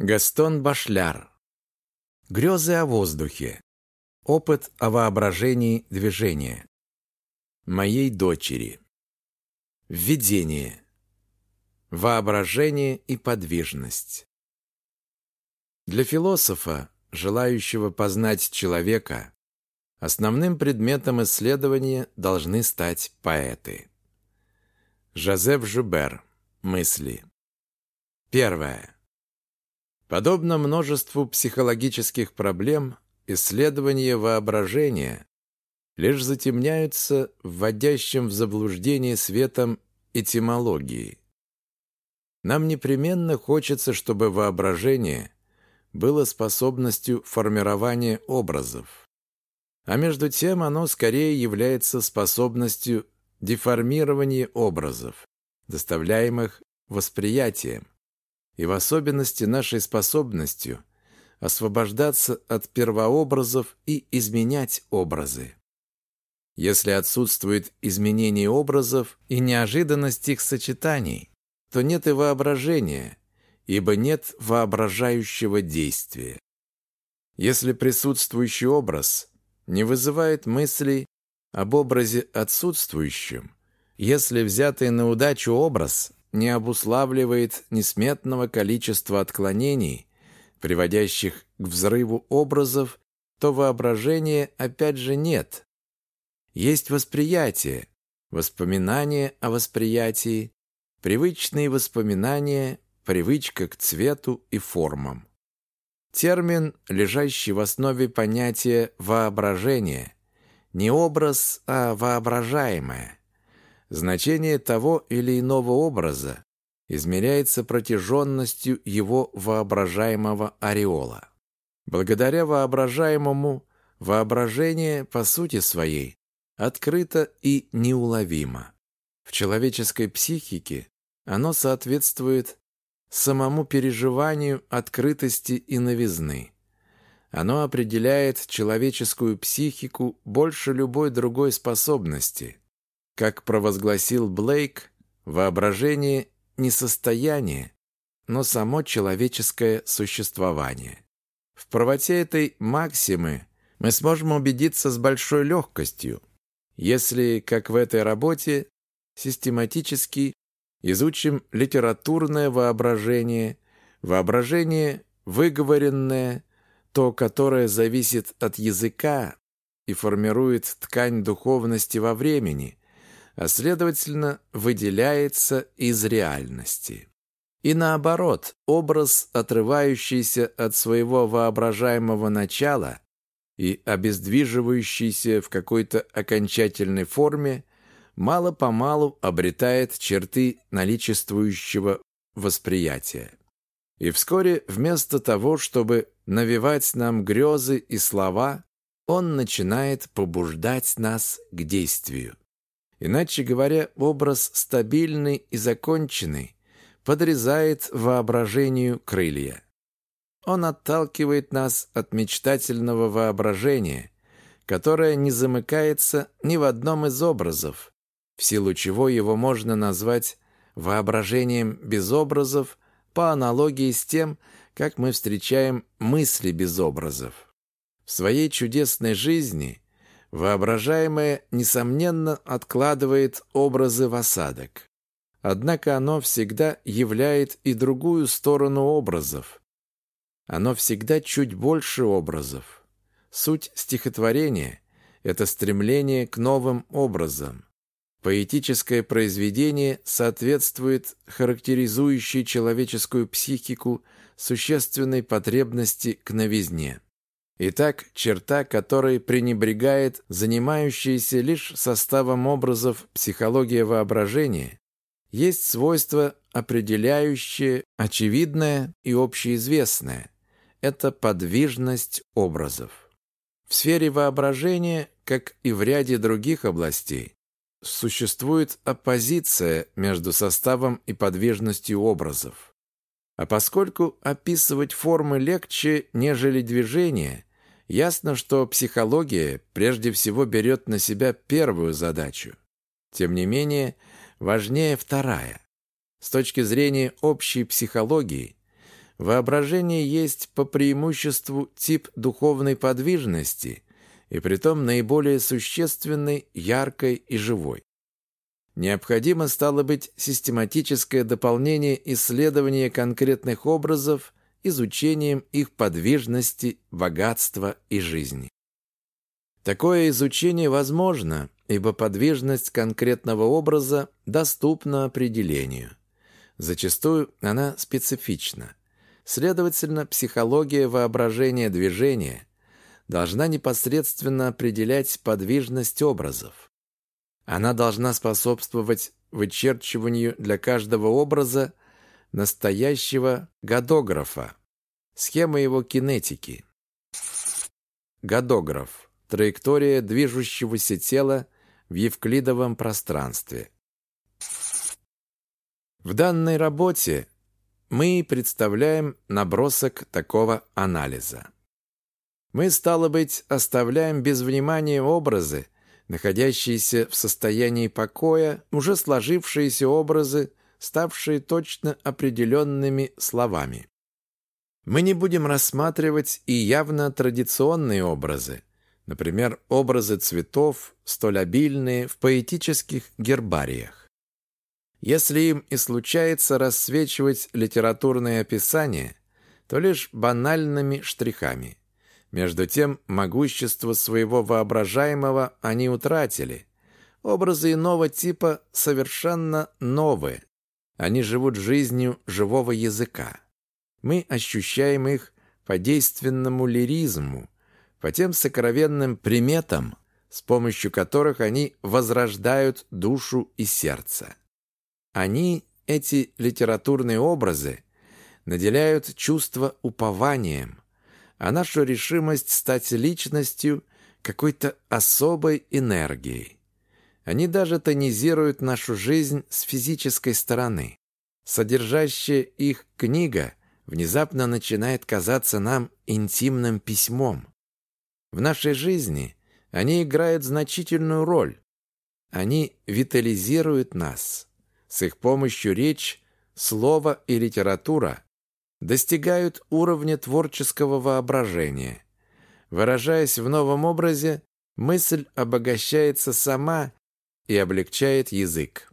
Гастон Башляр. Грезы о воздухе. Опыт о воображении движения. Моей дочери. Введение. Воображение и подвижность. Для философа, желающего познать человека, основным предметом исследования должны стать поэты. Жозеф Жубер. Мысли. Первое. Подобно множеству психологических проблем, исследования воображения лишь затемняются вводящим в заблуждение светом этимологии. Нам непременно хочется, чтобы воображение было способностью формирования образов. А между тем оно скорее является способностью деформирования образов, доставляемых восприятием, и в особенности нашей способностью освобождаться от первообразов и изменять образы. Если отсутствует изменение образов и неожиданность их сочетаний, то нет и воображения, ибо нет воображающего действия. Если присутствующий образ не вызывает мыслей об образе отсутствующем, если взятый на удачу образ не обуславливает несметного количества отклонений, приводящих к взрыву образов, то воображения опять же нет. Есть восприятие, воспоминание о восприятии, привычные воспоминания, привычка к цвету и формам. Термин, лежащий в основе понятия «воображение», не образ, а воображаемое. Значение того или иного образа измеряется протяженностью его воображаемого ореола. Благодаря воображаемому воображение по сути своей открыто и неуловимо. В человеческой психике оно соответствует самому переживанию открытости и новизны. Оно определяет человеческую психику больше любой другой способности – как провозгласил Блейк, воображение не состояние, но само человеческое существование. В правоте этой максимы мы сможем убедиться с большой легкостью, если, как в этой работе, систематически изучим литературное воображение, воображение выговоренное, то, которое зависит от языка и формирует ткань духовности во времени, а следовательно выделяется из реальности. И наоборот, образ, отрывающийся от своего воображаемого начала и обездвиживающийся в какой-то окончательной форме, мало-помалу обретает черты наличествующего восприятия. И вскоре вместо того, чтобы навевать нам грезы и слова, он начинает побуждать нас к действию. Иначе говоря, образ стабильный и законченный подрезает воображению крылья. Он отталкивает нас от мечтательного воображения, которое не замыкается ни в одном из образов, в силу чего его можно назвать воображением без образов по аналогии с тем, как мы встречаем мысли без образов. В своей чудесной жизни – Воображаемое, несомненно, откладывает образы в осадок. Однако оно всегда являет и другую сторону образов. Оно всегда чуть больше образов. Суть стихотворения – это стремление к новым образам. Поэтическое произведение соответствует характеризующей человеческую психику существенной потребности к новизне. Итак, черта, которой пренебрегает занимающаяся лишь составом образов психология воображения, есть свойство, определяющее очевидное и общеизвестное. Это подвижность образов. В сфере воображения, как и в ряде других областей, существует оппозиция между составом и подвижностью образов. А поскольку описывать формы легче, нежели движения, Ясно, что психология прежде всего берет на себя первую задачу. Тем не менее, важнее вторая. С точки зрения общей психологии, Воображение есть по преимуществу тип духовной подвижности и притом наиболее существенной, яркой и живой. Необходимо стало быть систематическое дополнение исследования конкретных образов изучением их подвижности, богатства и жизни. Такое изучение возможно, ибо подвижность конкретного образа доступна определению. Зачастую она специфична. Следовательно, психология воображения движения должна непосредственно определять подвижность образов. Она должна способствовать вычерчиванию для каждого образа настоящего годографа, схема его кинетики. Годограф – траектория движущегося тела в евклидовом пространстве. В данной работе мы представляем набросок такого анализа. Мы, стало быть, оставляем без внимания образы, находящиеся в состоянии покоя, уже сложившиеся образы, ставшие точно определенными словами. Мы не будем рассматривать и явно традиционные образы, например, образы цветов, столь обильные в поэтических гербариях. Если им и случается рассвечивать литературные описания, то лишь банальными штрихами. Между тем, могущество своего воображаемого они утратили. Образы иного типа совершенно новые. Они живут жизнью живого языка. Мы ощущаем их по действенному лиризму, по тем сокровенным приметам, с помощью которых они возрождают душу и сердце. Они, эти литературные образы, наделяют чувство упованием, а нашу решимость стать личностью какой-то особой энергией. Они даже тонизируют нашу жизнь с физической стороны. Содержащая их книга внезапно начинает казаться нам интимным письмом. В нашей жизни они играют значительную роль. Они витализируют нас. С их помощью речь, слово и литература достигают уровня творческого воображения. Выражаясь в новом образе, мысль обогащается сама и облегчает язык.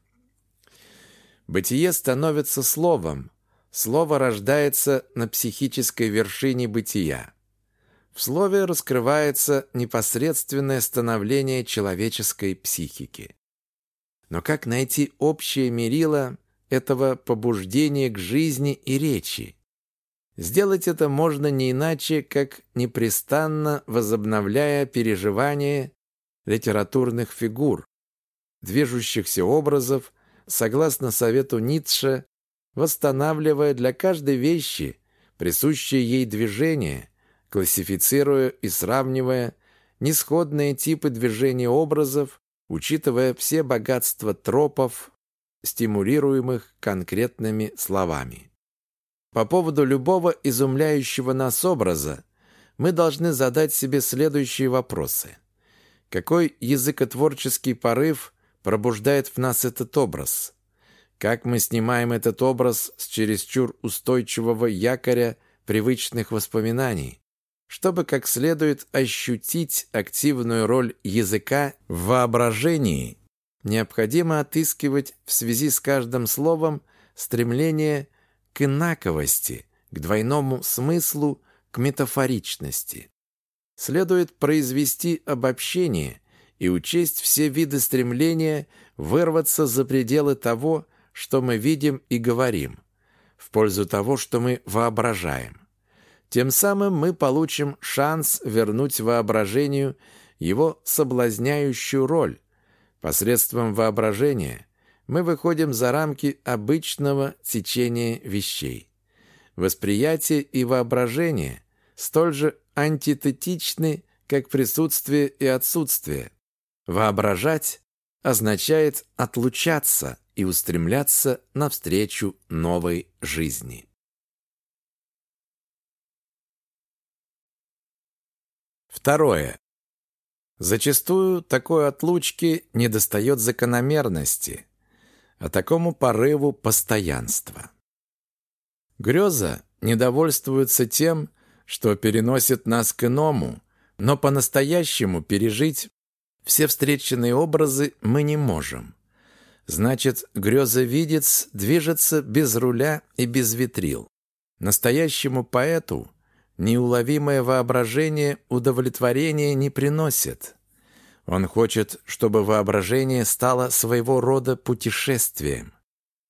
Бытие становится словом, слово рождается на психической вершине бытия. В слове раскрывается непосредственное становление человеческой психики. Но как найти общее мерило этого побуждения к жизни и речи? Сделать это можно не иначе, как непрестанно возобновляя переживания литературных фигур, движущихся образов, согласно совету Ницше, восстанавливая для каждой вещи присущее ей движение, классифицируя и сравнивая несходные типы движения образов, учитывая все богатства тропов, стимулируемых конкретными словами. По поводу любого изумляющего нас образа мы должны задать себе следующие вопросы. Какой языкотворческий порыв пробуждает в нас этот образ? Как мы снимаем этот образ с чересчур устойчивого якоря привычных воспоминаний? Чтобы как следует ощутить активную роль языка в воображении, необходимо отыскивать в связи с каждым словом стремление к инаковости, к двойному смыслу, к метафоричности. Следует произвести обобщение и учесть все виды стремления вырваться за пределы того, что мы видим и говорим, в пользу того, что мы воображаем. Тем самым мы получим шанс вернуть воображению его соблазняющую роль. Посредством воображения мы выходим за рамки обычного течения вещей. Восприятие и воображение столь же антитетичны, как присутствие и отсутствие. Воображать означает отлучаться и устремляться навстречу новой жизни. Второе. Зачастую такой отлучки недостает закономерности, а такому порыву постоянства. Греза не довольствуются тем, что переносит нас к иному, но по-настоящему пережить все встреченные образы мы не можем. Значит, грезовидец движется без руля и без ветрил. Настоящему поэту неуловимое воображение удовлетворения не приносит. Он хочет, чтобы воображение стало своего рода путешествием.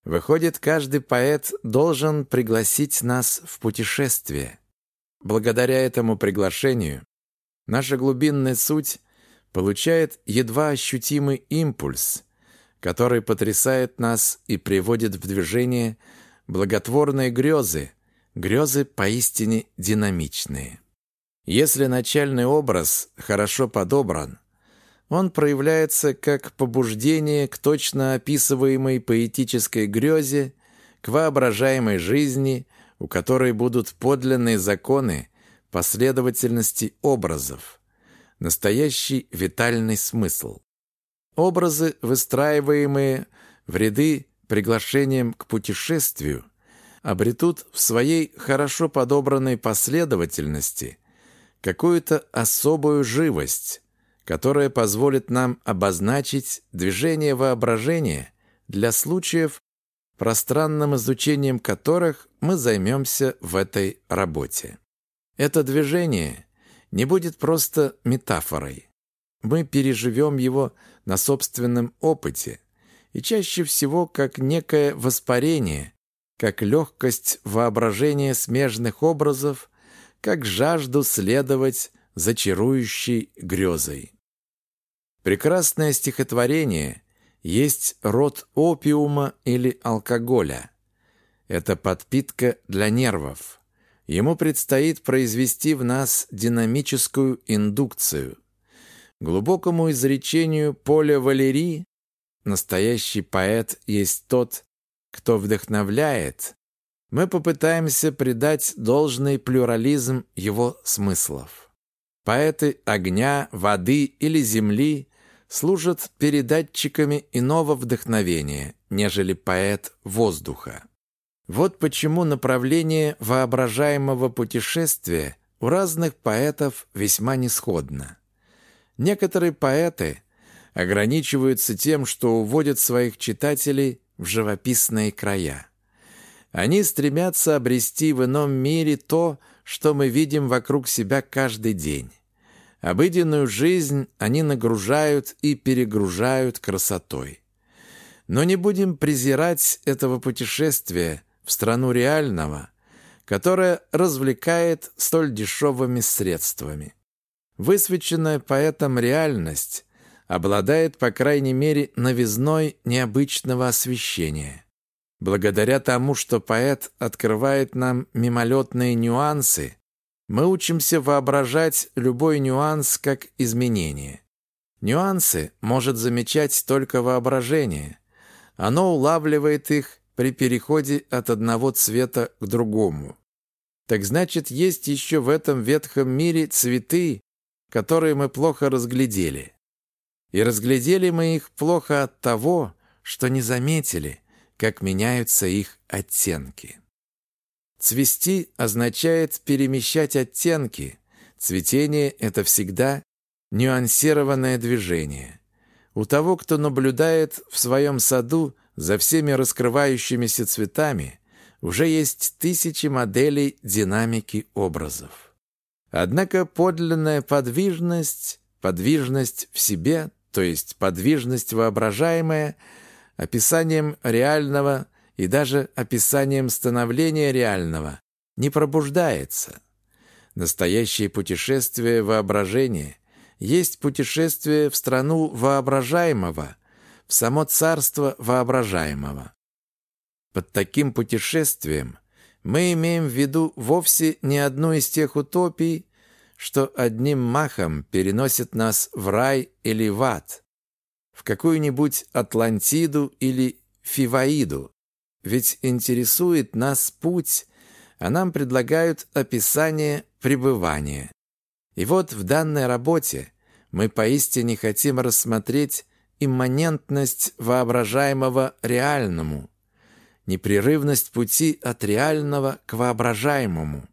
Выходит, каждый поэт должен пригласить нас в путешествие. Благодаря этому приглашению наша глубинная суть получает едва ощутимый импульс, который потрясает нас и приводит в движение благотворные грезы, грезы поистине динамичные. Если начальный образ хорошо подобран, он проявляется как побуждение к точно описываемой поэтической грезе, к воображаемой жизни, у которой будут подлинные законы последовательности образов, настоящий витальный смысл. Образы, выстраиваемые в ряды приглашением к путешествию, обретут в своей хорошо подобранной последовательности какую-то особую живость, которая позволит нам обозначить движение воображения для случаев, пространным изучением которых мы займемся в этой работе. Это движение не будет просто метафорой. Мы переживем его на собственном опыте и чаще всего как некое воспарение, как легкость воображения смежных образов, как жажду следовать за чарующей грезой. Прекрасное стихотворение есть род опиума или алкоголя. Это подпитка для нервов. Ему предстоит произвести в нас динамическую индукцию. Глубокому изречению Поля Валерии настоящий поэт есть тот, кто вдохновляет, мы попытаемся придать должный плюрализм его смыслов. Поэты огня, воды или земли служат передатчиками иного вдохновения, нежели поэт воздуха. Вот почему направление воображаемого путешествия у разных поэтов весьма несходно. Некоторые поэты ограничиваются тем, что уводят своих читателей в живописные края. Они стремятся обрести в ином мире то, что мы видим вокруг себя каждый день. Обыденную жизнь они нагружают и перегружают красотой. Но не будем презирать этого путешествия в страну реального, которое развлекает столь дешевыми средствами. Высвеченная поэтом реальность обладает, по крайней мере, новизной необычного освещения. Благодаря тому, что поэт открывает нам мимолетные нюансы, мы учимся воображать любой нюанс как изменение. Нюансы может замечать только воображение. Оно улавливает их при переходе от одного цвета к другому. Так значит, есть еще в этом ветхом мире цветы, которые мы плохо разглядели. И разглядели мы их плохо от того, что не заметили, как меняются их оттенки. Цвести означает перемещать оттенки. Цветение – это всегда нюансированное движение. У того, кто наблюдает в своем саду за всеми раскрывающимися цветами, уже есть тысячи моделей динамики образов. Однако подлинная подвижность, подвижность в себе, то есть подвижность воображаемая, описанием реального и даже описанием становления реального, не пробуждается. Настоящее путешествие воображения есть путешествие в страну воображаемого, в само царство воображаемого. Под таким путешествием мы имеем в виду вовсе не одну из тех утопий, что одним махом переносит нас в рай или в ад, в какую-нибудь Атлантиду или Фиваиду, ведь интересует нас путь, а нам предлагают описание пребывания. И вот в данной работе мы поистине хотим рассмотреть имманентность воображаемого реальному. непрерывность пути от реального к воображаемому.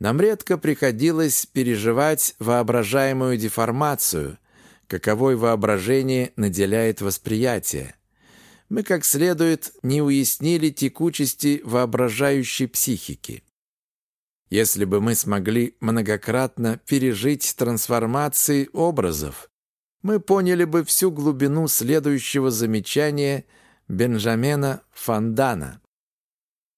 Нам редко приходилось переживать воображаемую деформацию, каковой воображение наделяет восприятие. Мы как следует не уяснили текучести воображающей психики. Если бы мы смогли многократно пережить трансформации образов, мы поняли бы всю глубину следующего замечания Бенджамена Фандана.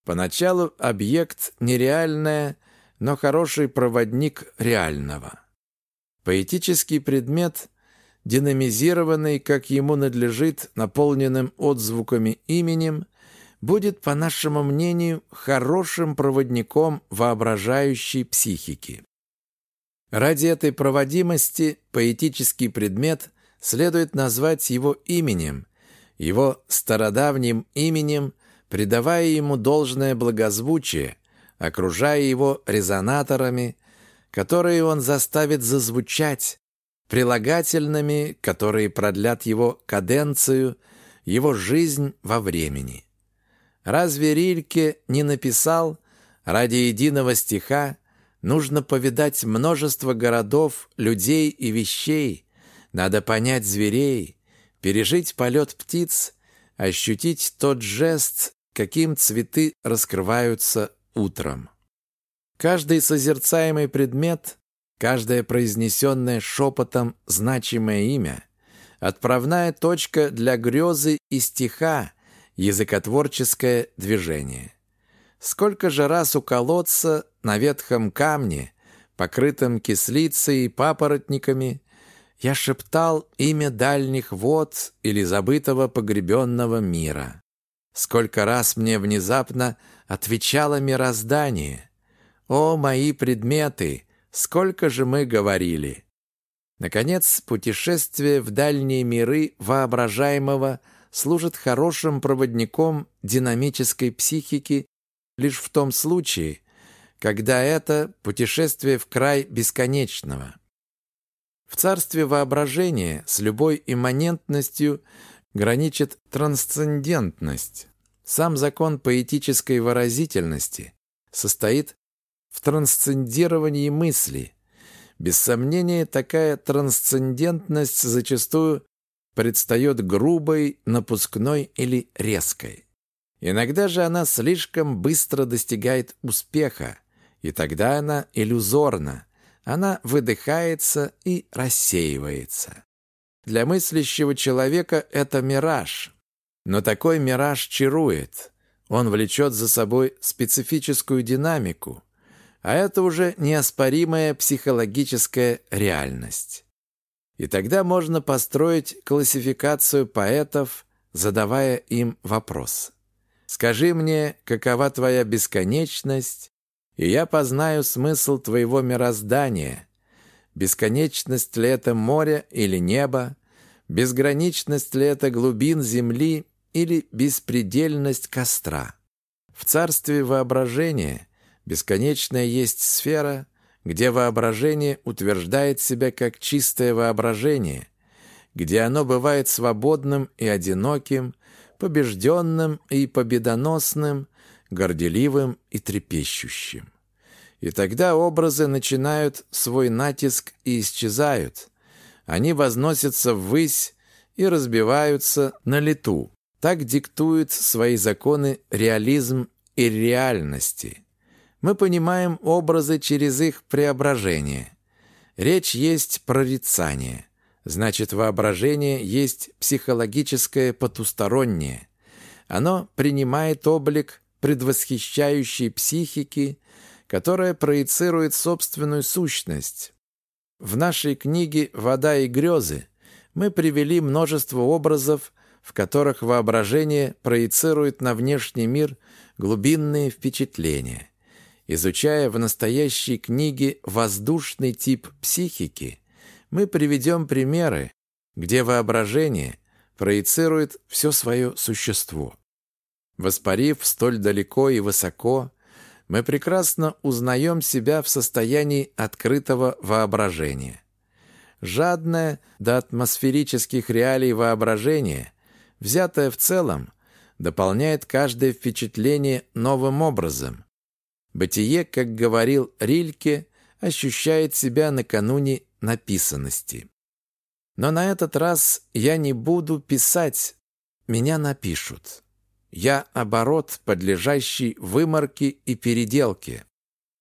Поначалу объект нереальное, но хороший проводник реального. Поэтический предмет, динамизированный, как ему надлежит, наполненным отзвуками именем, будет, по нашему мнению, хорошим проводником воображающей психики. Ради этой проводимости поэтический предмет следует назвать его именем, его стародавним именем, придавая ему должное благозвучие, окружая его резонаторами, которые он заставит зазвучать, прилагательными, которые продлят его каденцию, его жизнь во времени. Разве Рильке не написал «Ради единого стиха нужно повидать множество городов, людей и вещей, надо понять зверей, пережить полет птиц, ощутить тот жест, каким цветы раскрываются утром». Каждый созерцаемый предмет, каждое произнесенное шепотом значимое имя — отправная точка для грезы и стиха, языкотворческое движение. Сколько же раз у колодца на ветхом камне, покрытом кислицей и папоротниками, я шептал имя дальних вод или забытого погребенного мира. Сколько раз мне внезапно отвечало мироздание. О, мои предметы, сколько же мы говорили! Наконец, путешествие в дальние миры воображаемого – служит хорошим проводником динамической психики лишь в том случае, когда это путешествие в край бесконечного. В царстве воображения с любой имманентностью граничит трансцендентность. Сам закон поэтической выразительности состоит в трансцендировании мысли. Без сомнения, такая трансцендентность зачастую предстает грубой, напускной или резкой. Иногда же она слишком быстро достигает успеха, и тогда она иллюзорна, она выдыхается и рассеивается. Для мыслящего человека это мираж, но такой мираж чарует. Он влечет за собой специфическую динамику, а это уже неоспоримая психологическая реальность. И тогда можно построить классификацию поэтов, задавая им вопрос. «Скажи мне, какова твоя бесконечность, и я познаю смысл твоего мироздания. Бесконечность ли это море или небо? Безграничность ли это глубин земли или беспредельность костра?» В царстве воображения бесконечная есть сфера – где воображение утверждает себя как чистое воображение, где оно бывает свободным и одиноким, побежденным и победоносным, горделивым и трепещущим. И тогда образы начинают свой натиск и исчезают. Они возносятся ввысь и разбиваются на лету. Так диктует свои законы реализм и реальности – мы понимаем образы через их преображение. Речь есть прорицание. Значит, воображение есть психологическое потустороннее. Оно принимает облик предвосхищающей психики, которая проецирует собственную сущность. В нашей книге «Вода и грезы» мы привели множество образов, в которых воображение проецирует на внешний мир глубинные впечатления. Изучая в настоящей книге воздушный тип психики, мы приведем примеры, где воображение проецирует все свое существо. Воспарив столь далеко и высоко, мы прекрасно узнаем себя в состоянии открытого воображения. Жадное до атмосферических реалий воображение, взятое в целом, дополняет каждое впечатление новым образом. Бытие, как говорил Рильке, ощущает себя накануне написанности. Но на этот раз я не буду писать, меня напишут. Я оборот, подлежащий выморке и переделке.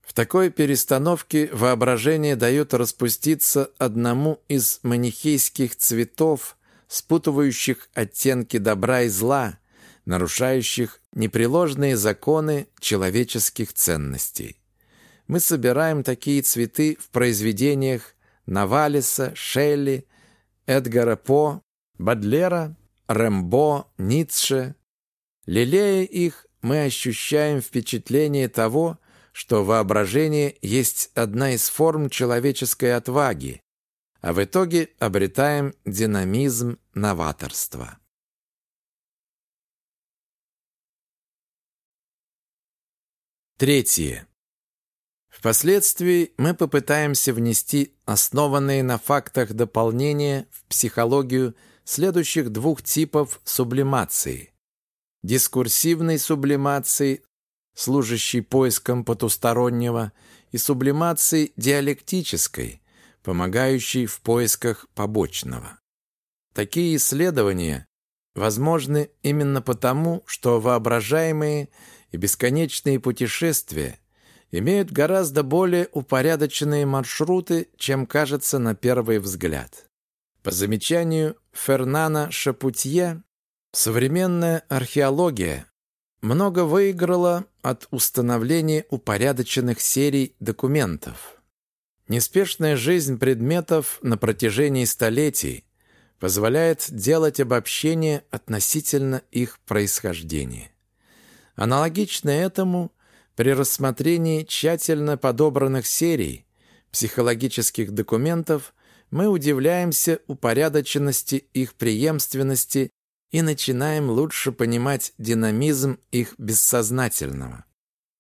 В такой перестановке воображение дает распуститься одному из манихейских цветов, спутывающих оттенки добра и зла, нарушающих непреложные законы человеческих ценностей. Мы собираем такие цветы в произведениях Навалиса, Шелли, Эдгара По, Бадлера, Рэмбо, Ницше. Лелея их, мы ощущаем впечатление того, что воображение есть одна из форм человеческой отваги, а в итоге обретаем динамизм новаторства. Третье. Впоследствии мы попытаемся внести основанные на фактах дополнения в психологию следующих двух типов сублимации. Дискурсивной сублимации, служащей поиском потустороннего, и сублимации диалектической, помогающей в поисках побочного. Такие исследования возможны именно потому, что воображаемые и бесконечные путешествия имеют гораздо более упорядоченные маршруты, чем кажется на первый взгляд. По замечанию Фернана Шапутье, современная археология много выиграла от установления упорядоченных серий документов. Неспешная жизнь предметов на протяжении столетий позволяет делать обобщение относительно их происхождения. Аналогично этому – при рассмотрении тщательно подобранных серий психологических документов мы удивляемся упорядоченности их преемственности и начинаем лучше понимать динамизм их бессознательного.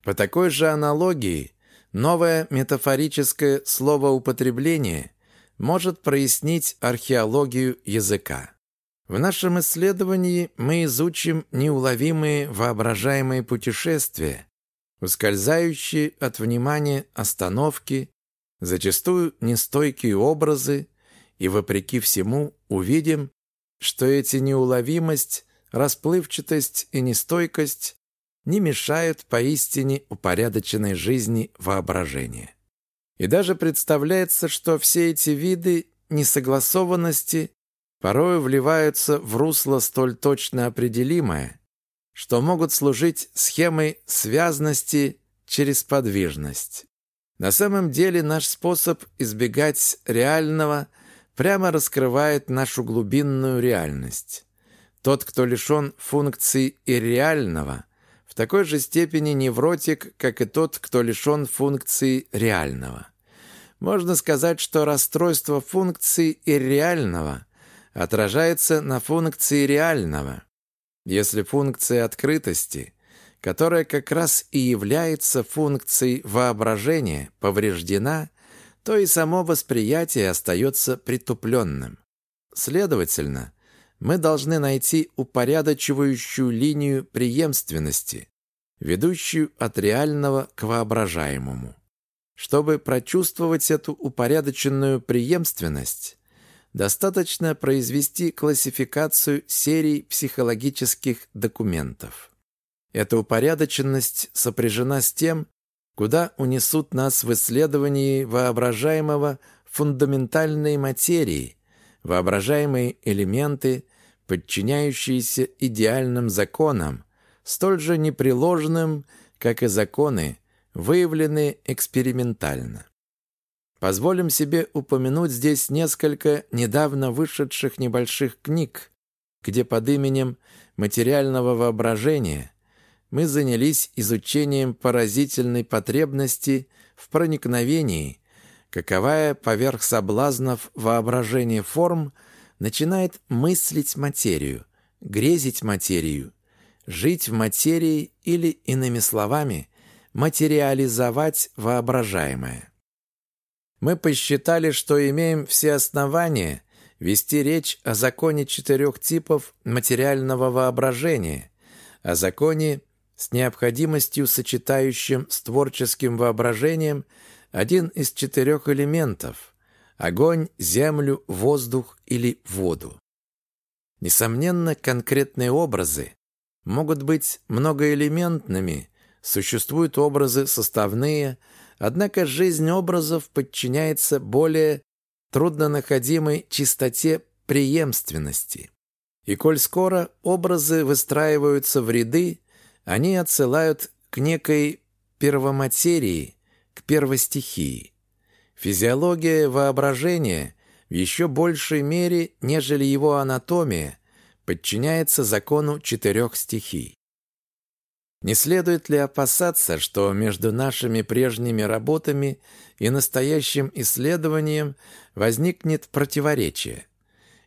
По такой же аналогии новое метафорическое словоупотребление может прояснить археологию языка. В нашем исследовании мы изучим неуловимые воображаемые путешествия, ускользающие от внимания остановки, зачастую нестойкие образы, и, вопреки всему, увидим, что эти неуловимость, расплывчатость и нестойкость не мешают поистине упорядоченной жизни воображения. И даже представляется, что все эти виды несогласованности порою вливаются в русло столь точно определимое, что могут служить схемой связности через подвижность. На самом деле наш способ избегать реального прямо раскрывает нашу глубинную реальность. Тот, кто лишен функций ирреального, в такой же степени невротик, как и тот, кто лишен функции реального. Можно сказать, что расстройство функции ирреального отражается на функции реального. Если функция открытости, которая как раз и является функцией воображения, повреждена, то и само восприятие остается притупленным. Следовательно, мы должны найти упорядочивающую линию преемственности, ведущую от реального к воображаемому. Чтобы прочувствовать эту упорядоченную преемственность, достаточно произвести классификацию серий психологических документов. Эта упорядоченность сопряжена с тем, куда унесут нас в исследовании воображаемого фундаментальной материи, воображаемые элементы, подчиняющиеся идеальным законам, столь же непреложным, как и законы, выявленные экспериментально. Позволим себе упомянуть здесь несколько недавно вышедших небольших книг, где под именем материального воображения мы занялись изучением поразительной потребности в проникновении, каковая поверх соблазнов воображения форм начинает мыслить материю, грезить материю, жить в материи или, иными словами, материализовать воображаемое. Мы посчитали, что имеем все основания вести речь о законе четырех типов материального воображения, о законе с необходимостью сочетающим с творческим воображением один из четырех элементов – огонь, землю, воздух или воду. Несомненно, конкретные образы могут быть многоэлементными, существуют образы составные, однако жизнь образов подчиняется более труднонаходимой чистоте преемственности. И коль скоро образы выстраиваются в ряды, они отсылают к некой первоматерии, к первостихии. Физиология воображения в еще большей мере, нежели его анатомия, подчиняется закону четырех стихий. Не следует ли опасаться, что между нашими прежними работами и настоящим исследованием возникнет противоречие?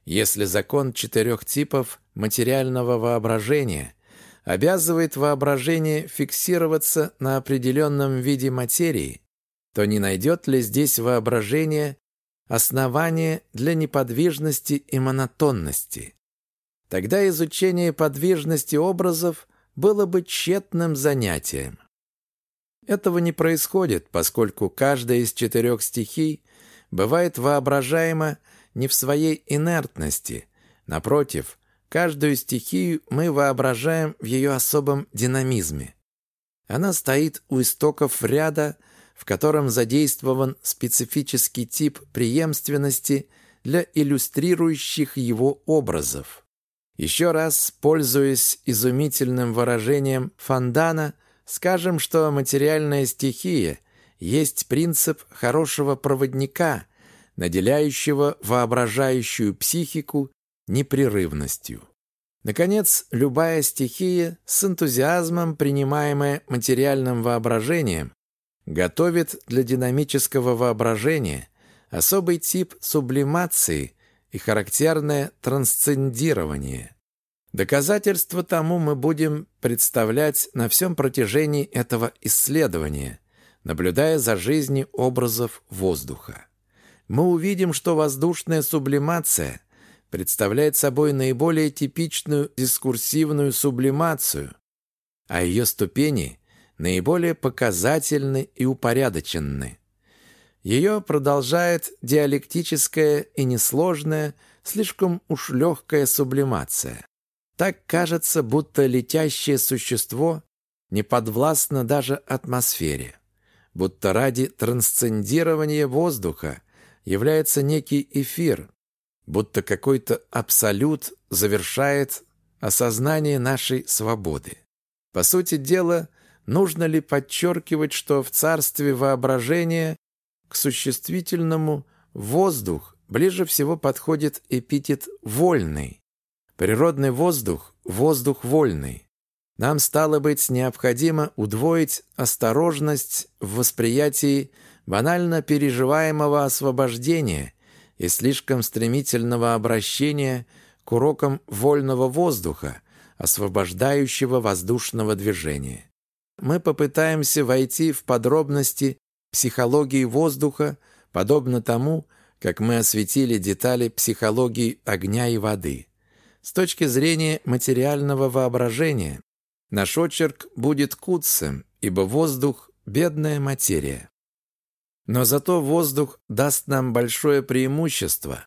Если закон четырех типов материального воображения обязывает воображение фиксироваться на определенном виде материи, то не найдет ли здесь воображение основание для неподвижности и монотонности? Тогда изучение подвижности образов было бы тщетным занятием. Этого не происходит, поскольку каждая из четырех стихий бывает воображаема не в своей инертности. Напротив, каждую стихию мы воображаем в ее особом динамизме. Она стоит у истоков ряда, в котором задействован специфический тип преемственности для иллюстрирующих его образов. Еще раз, пользуясь изумительным выражением Фандана, скажем, что материальная стихия есть принцип хорошего проводника – наделяющего воображающую психику непрерывностью. Наконец, любая стихия, с энтузиазмом принимаемая материальным воображением, готовит для динамического воображения особый тип сублимации и характерное трансцендирование. Доказательство тому мы будем представлять на всем протяжении этого исследования, наблюдая за жизнью образов воздуха мы увидим, что воздушная сублимация представляет собой наиболее типичную дискурсивную сублимацию, а ее ступени наиболее показательны и упорядоченны. Ее продолжает диалектическая и несложная, слишком уж легкая сублимация. Так кажется, будто летящее существо не подвластно даже атмосфере, будто ради трансцендирования воздуха является некий эфир, будто какой-то абсолют завершает осознание нашей свободы. По сути дела, нужно ли подчеркивать, что в царстве воображения к существительному «воздух» ближе всего подходит эпитет «вольный». Природный воздух – воздух вольный. Нам, стало быть, необходимо удвоить осторожность в восприятии банально переживаемого освобождения и слишком стремительного обращения к урокам вольного воздуха, освобождающего воздушного движения. Мы попытаемся войти в подробности психологии воздуха, подобно тому, как мы осветили детали психологии огня и воды. С точки зрения материального воображения, наш очерк будет куцем, ибо воздух – бедная материя. Но зато воздух даст нам большое преимущество,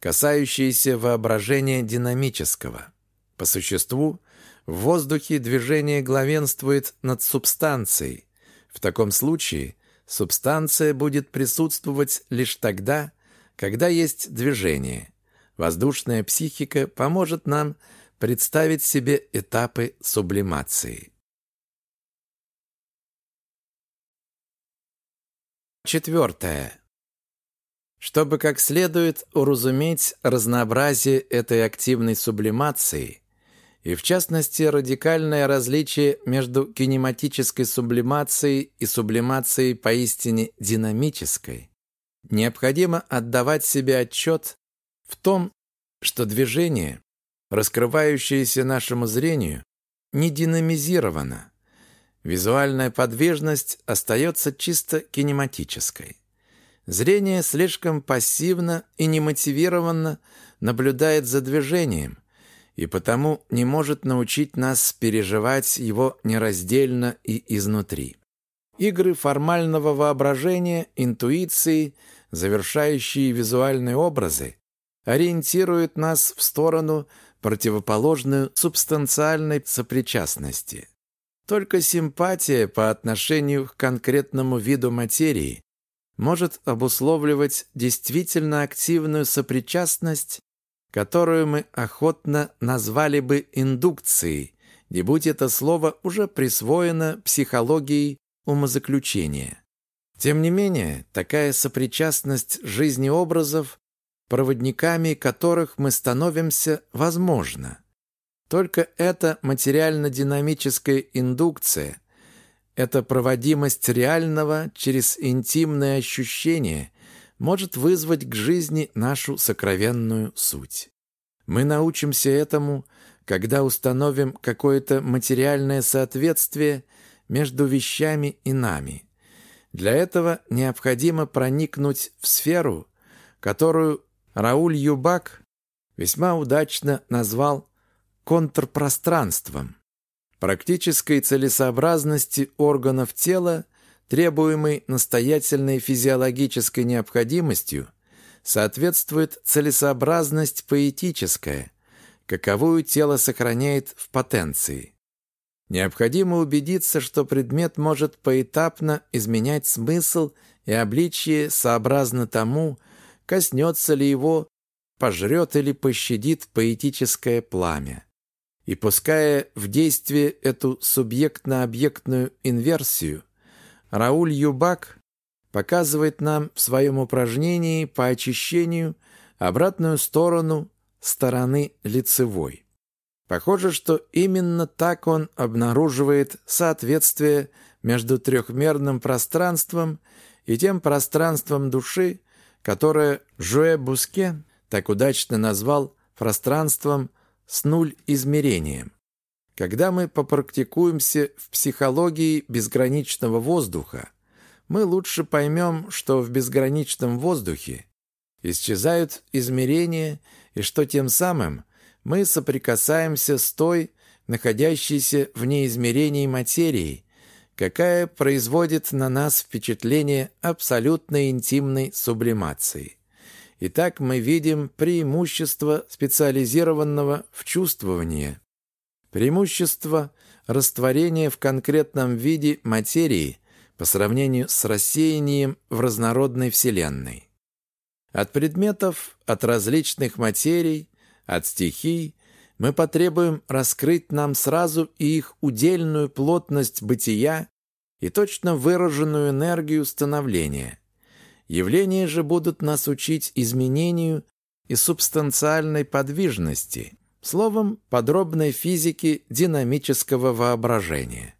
касающееся воображения динамического. По существу, в воздухе движение главенствует над субстанцией. В таком случае субстанция будет присутствовать лишь тогда, когда есть движение. Воздушная психика поможет нам представить себе этапы сублимации. Четвертое. Чтобы как следует уразуметь разнообразие этой активной сублимации, и в частности радикальное различие между кинематической сублимацией и сублимацией поистине динамической, необходимо отдавать себе отчет в том, что движение, раскрывающееся нашему зрению, не динамизировано, Визуальная подвижность остается чисто кинематической. Зрение слишком пассивно и немотивированно наблюдает за движением, и потому не может научить нас переживать его нераздельно и изнутри. Игры формального воображения, интуиции, завершающие визуальные образы, ориентируют нас в сторону, противоположную субстанциальной сопричастности. Только симпатия по отношению к конкретному виду материи может обусловливать действительно активную сопричастность, которую мы охотно назвали бы индукцией, не будь это слово уже присвоено психологией умозаключения. Тем не менее, такая сопричастность жизни образов, проводниками которых мы становимся, возможна. Только эта материально-динамическая индукция, эта проводимость реального через интимное ощущение может вызвать к жизни нашу сокровенную суть. Мы научимся этому, когда установим какое-то материальное соответствие между вещами и нами. Для этого необходимо проникнуть в сферу, которую Рауль Юбак весьма удачно назвал контрпространством. Практической целесообразности органов тела, требуемой настоятельной физиологической необходимостью, соответствует целесообразность поэтическая, каковую тело сохраняет в потенции. Необходимо убедиться, что предмет может поэтапно изменять смысл и обличие сообразно тому, коснется ли его, пожрет или пощадит поэтическое пламя и пуская в действие эту субъектно-объектную инверсию, Рауль Юбак показывает нам в своем упражнении по очищению обратную сторону стороны лицевой. Похоже, что именно так он обнаруживает соответствие между трехмерным пространством и тем пространством души, которое Жуэ Буске так удачно назвал пространством с нуль измерением. Когда мы попрактикуемся в психологии безграничного воздуха, мы лучше поймем, что в безграничном воздухе исчезают измерения и что тем самым мы соприкасаемся с той, находящейся вне измерений материей, какая производит на нас впечатление абсолютной интимной сублимации. Итак, мы видим преимущество специализированного в чувствовании, преимущество растворения в конкретном виде материи по сравнению с рассеянием в разнородной Вселенной. От предметов, от различных материй, от стихий мы потребуем раскрыть нам сразу и их удельную плотность бытия и точно выраженную энергию становления. Явления же будут нас учить изменению и субстанциальной подвижности, словом, подробной физики динамического воображения.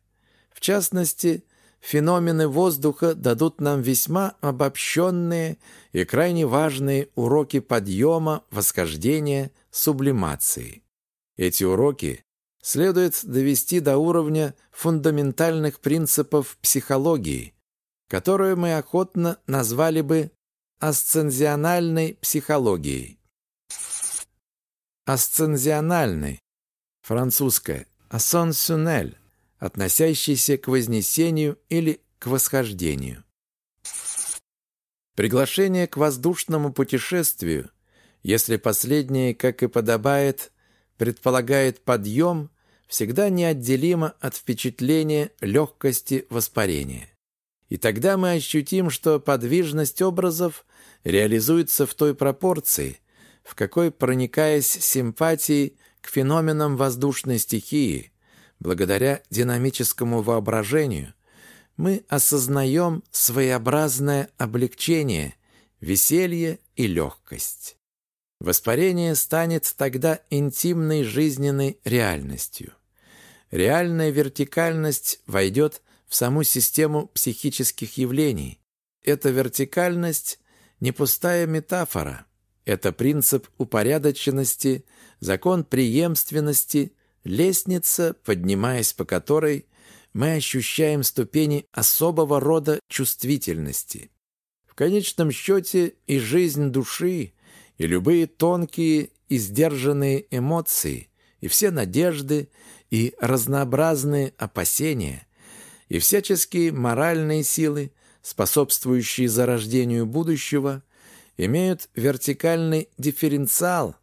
В частности, феномены воздуха дадут нам весьма обобщенные и крайне важные уроки подъема, восхождения, сублимации. Эти уроки следует довести до уровня фундаментальных принципов психологии – которую мы охотно назвали бы асцензиональной психологией. Асцензиональной, французское «ассонсюнель», относящийся к вознесению или к восхождению. Приглашение к воздушному путешествию, если последнее, как и подобает, предполагает подъем, всегда неотделимо от впечатления легкости воспарения. И тогда мы ощутим, что подвижность образов реализуется в той пропорции, в какой, проникаясь симпатией к феноменам воздушной стихии, благодаря динамическому воображению, мы осознаем своеобразное облегчение, веселье и легкость. Воспарение станет тогда интимной жизненной реальностью. Реальная вертикальность войдет в саму систему психических явлений. Эта вертикальность – не пустая метафора. Это принцип упорядоченности, закон преемственности, лестница, поднимаясь по которой мы ощущаем ступени особого рода чувствительности. В конечном счете и жизнь души, и любые тонкие и сдержанные эмоции, и все надежды, и разнообразные опасения, и всяческие моральные силы, способствующие зарождению будущего, имеют вертикальный дифференциал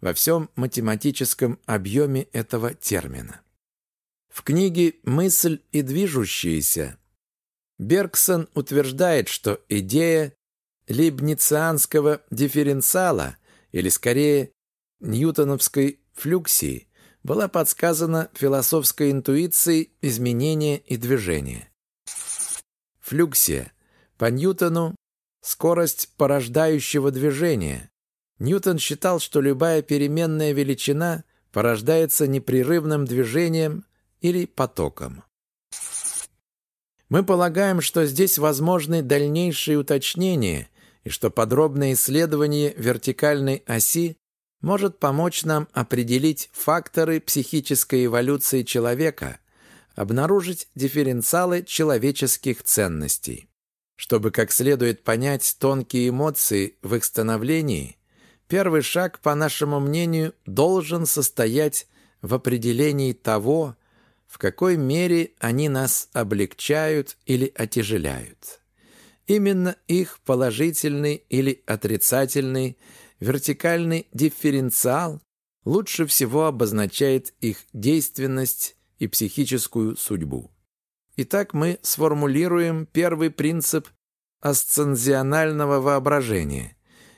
во всем математическом объеме этого термина. В книге «Мысль и движущиеся» Бергсон утверждает, что идея лейбницианского дифференциала, или скорее ньютоновской флюксии, была подсказана философской интуицией изменения и движения. Флюксия. По Ньютону скорость порождающего движения. Ньютон считал, что любая переменная величина порождается непрерывным движением или потоком. Мы полагаем, что здесь возможны дальнейшие уточнения и что подробное исследование вертикальной оси может помочь нам определить факторы психической эволюции человека, обнаружить дифференциалы человеческих ценностей. Чтобы как следует понять тонкие эмоции в их становлении, первый шаг, по нашему мнению, должен состоять в определении того, в какой мере они нас облегчают или отяжеляют. Именно их положительный или отрицательный вертикальный дифференциал лучше всего обозначает их действенность и психическую судьбу. Итак, мы сформулируем первый принцип асцензионального воображения.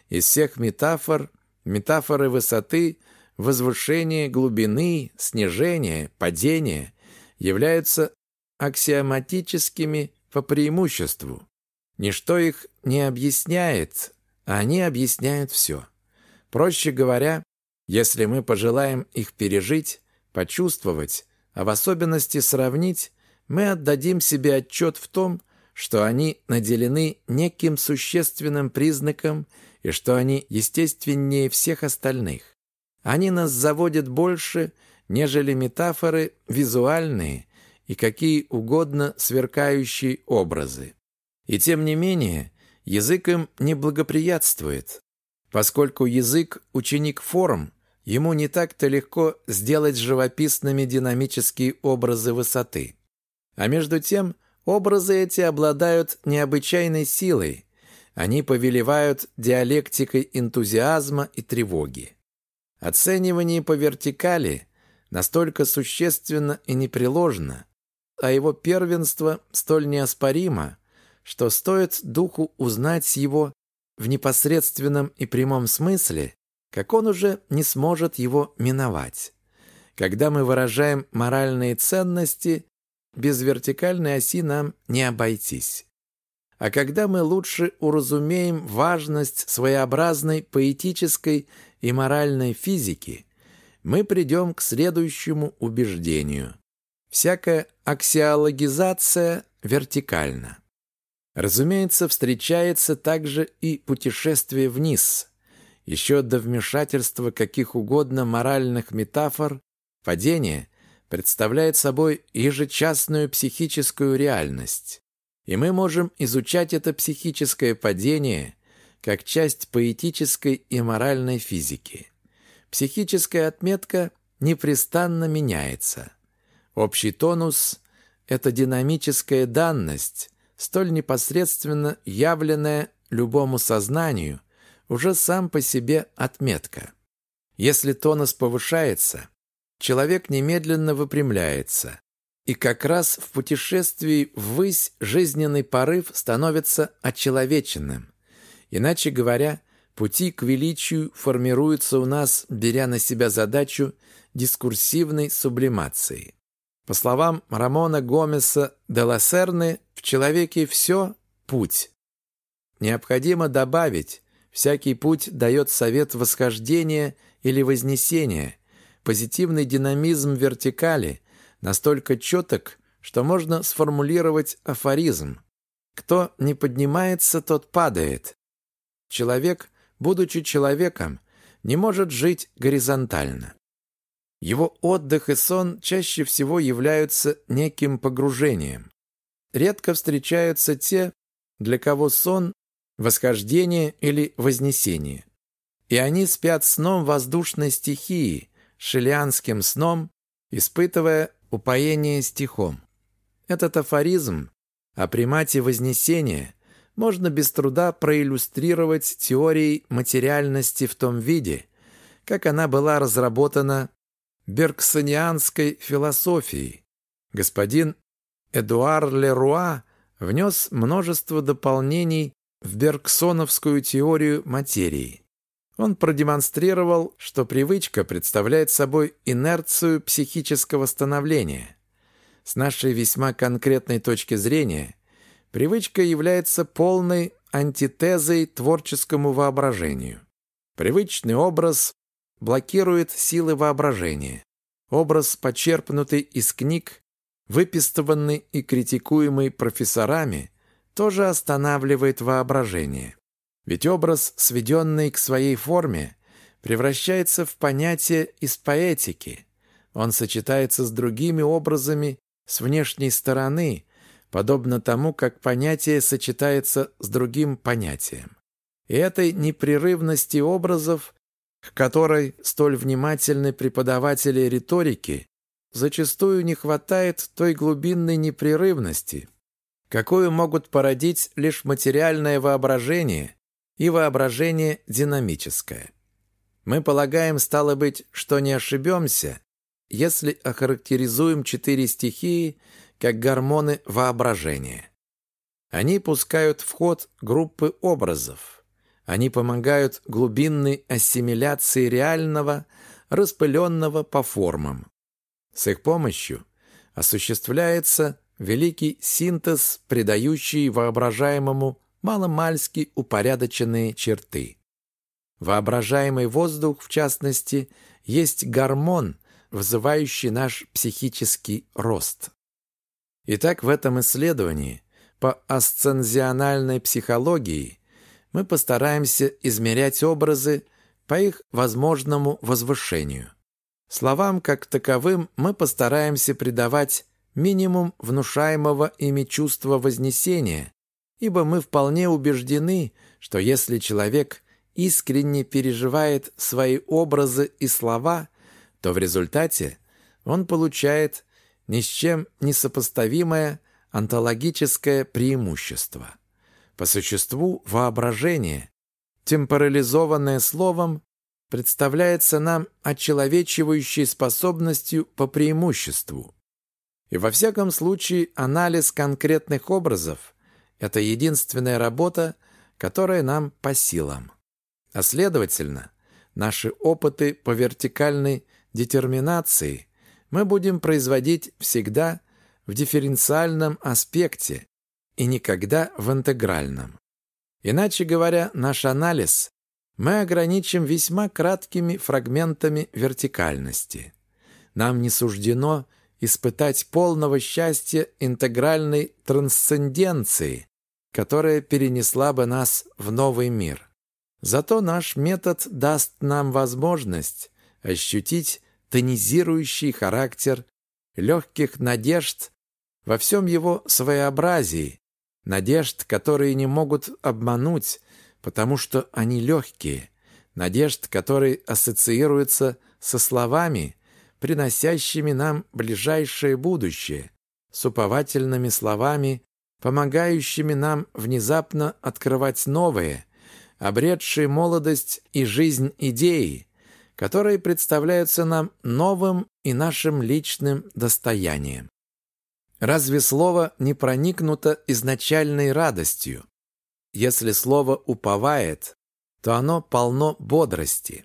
Из всех метафор, метафоры высоты, возвышения, глубины, снижения, падения являются аксиоматическими по преимуществу. Ничто их не объясняет, а они объясняют все. Проще говоря, если мы пожелаем их пережить, почувствовать, а в особенности сравнить, мы отдадим себе отчет в том, что они наделены неким существенным признаком и что они естественнее всех остальных. Они нас заводят больше, нежели метафоры визуальные и какие угодно сверкающие образы. И тем не менее, язык им не благоприятствует, поскольку язык – ученик форм, ему не так-то легко сделать живописными динамические образы высоты. А между тем, образы эти обладают необычайной силой, они повелевают диалектикой энтузиазма и тревоги. Оценивание по вертикали настолько существенно и непреложно, а его первенство столь неоспоримо, что стоит духу узнать его в непосредственном и прямом смысле, как он уже не сможет его миновать. Когда мы выражаем моральные ценности, без вертикальной оси нам не обойтись. А когда мы лучше уразумеем важность своеобразной поэтической и моральной физики, мы придем к следующему убеждению. Всякая аксиологизация вертикальна. Разумеется, встречается также и путешествие вниз. Еще до вмешательства каких угодно моральных метафор, падение представляет собой ежечасную психическую реальность. И мы можем изучать это психическое падение как часть поэтической и моральной физики. Психическая отметка непрестанно меняется. Общий тонус – это динамическая данность, столь непосредственно явленная любому сознанию, уже сам по себе отметка. Если тонус повышается, человек немедленно выпрямляется, и как раз в путешествии ввысь жизненный порыв становится очеловеченным. Иначе говоря, пути к величию формируются у нас, беря на себя задачу дискурсивной сублимации. По словам Рамона Гомеса де Лассерны, в человеке все – путь. Необходимо добавить, всякий путь дает совет восхождения или вознесения. Позитивный динамизм вертикали настолько четок, что можно сформулировать афоризм. Кто не поднимается, тот падает. Человек, будучи человеком, не может жить горизонтально. Его отдых и сон чаще всего являются неким погружением. Редко встречаются те, для кого сон – восхождение или вознесение. И они спят сном воздушной стихии, шелианским сном, испытывая упоение стихом. Этот афоризм о примате Вознесения можно без труда проиллюстрировать теорией материальности в том виде, как она была разработана бергсонианской философией. Господин Эдуар Леруа внес множество дополнений в бергсоновскую теорию материи. Он продемонстрировал, что привычка представляет собой инерцию психического становления. С нашей весьма конкретной точки зрения, привычка является полной антитезой творческому воображению. Привычный образ блокирует силы воображения. Образ, почерпнутый из книг, выпистыванный и критикуемый профессорами, тоже останавливает воображение. Ведь образ, сведенный к своей форме, превращается в понятие из поэтики. Он сочетается с другими образами с внешней стороны, подобно тому, как понятие сочетается с другим понятием. И этой непрерывности образов, к которой столь внимательны преподаватели риторики, зачастую не хватает той глубинной непрерывности, какую могут породить лишь материальное воображение и воображение динамическое. Мы полагаем, стало быть, что не ошибемся, если охарактеризуем четыре стихии как гормоны воображения. Они пускают в ход группы образов. Они помогают глубинной ассимиляции реального, распыленного по формам. С их помощью осуществляется великий синтез, придающий воображаемому маломальски упорядоченные черты. Воображаемый воздух, в частности, есть гормон, вызывающий наш психический рост. Итак, в этом исследовании по асцензиональной психологии мы постараемся измерять образы по их возможному возвышению. Словам как таковым мы постараемся придавать минимум внушаемого ими чувства вознесения, ибо мы вполне убеждены, что если человек искренне переживает свои образы и слова, то в результате он получает ни с чем не сопоставимое онтологическое преимущество. По существу воображение, темпорализованное словом, представляется нам отчеловечивающей способностью по преимуществу. И во всяком случае анализ конкретных образов это единственная работа, которая нам по силам. А следовательно, наши опыты по вертикальной детерминации мы будем производить всегда в дифференциальном аспекте и никогда в интегральном. Иначе говоря, наш анализ мы ограничим весьма краткими фрагментами вертикальности. Нам не суждено испытать полного счастья интегральной трансценденции, которая перенесла бы нас в новый мир. Зато наш метод даст нам возможность ощутить тонизирующий характер легких надежд во всем его своеобразии, надежд, которые не могут обмануть, потому что они легкие, надежд, которые ассоциируются со словами, приносящими нам ближайшее будущее, с уповательными словами, помогающими нам внезапно открывать новые, обретшие молодость и жизнь идеи, которые представляются нам новым и нашим личным достоянием. Разве слово не проникнуто изначальной радостью? Если слово уповает, то оно полно бодрости,